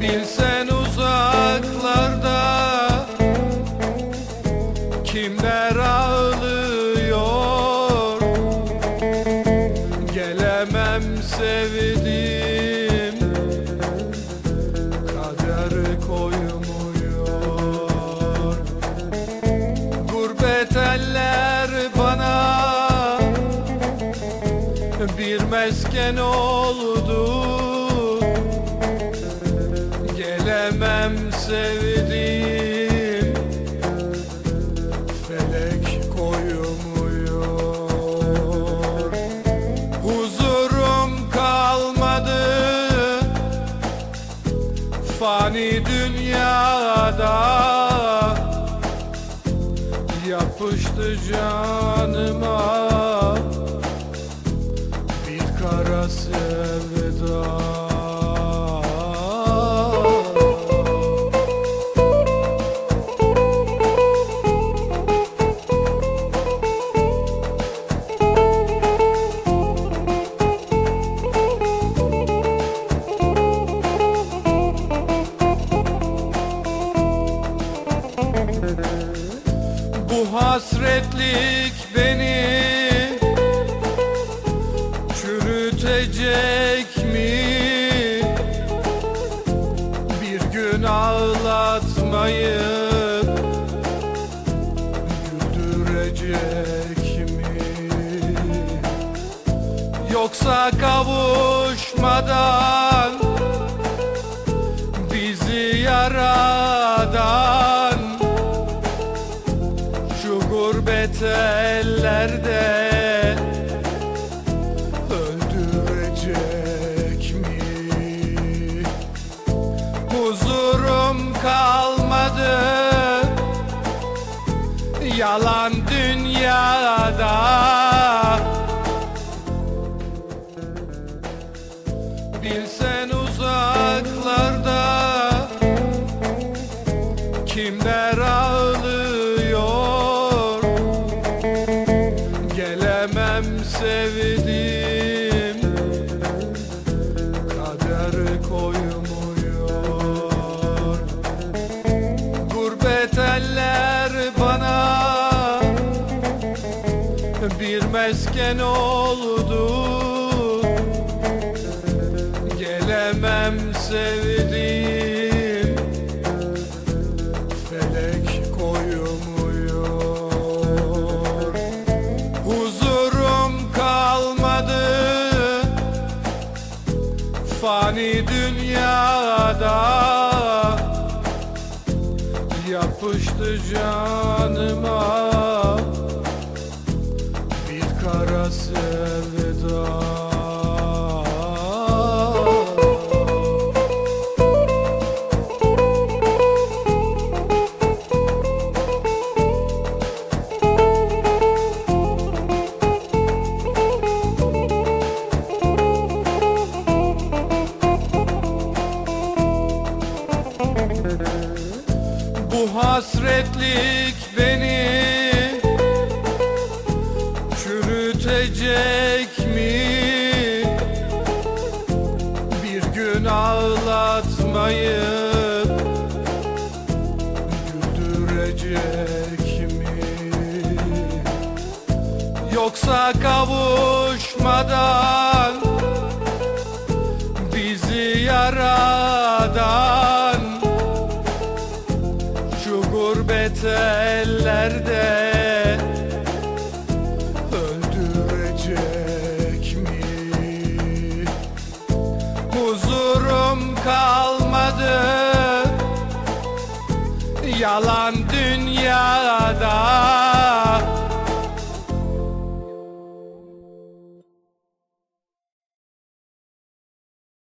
Bilsen uzaklarda kimler ağlıyor bir mesken oldu. Gelemem sevdiğim Felek koymuyor Huzurum kalmadı. Fani dünyada Yapıştı canıma hasretlik beni çürütecek mi? Bir gün ağlatmayıp güldürecek mi? Yoksa kavuşmadan bizi yaradan şu gurbet ellerde yalan dünyada. Bilsen uzaklarda kimler ağlıyor. Gelemem sevdim mesken oldu. Gelemem sevdiğim Felek koymuyor Huzurum kalmadı. Fani dünyada Yapıştı canıma Bu hasretlik beni gün ağlatmayıp güldürecek mi? Yoksa kavuşmadan bizi yaradan şu gurbet ellerde kalmadı. Yalan dünyada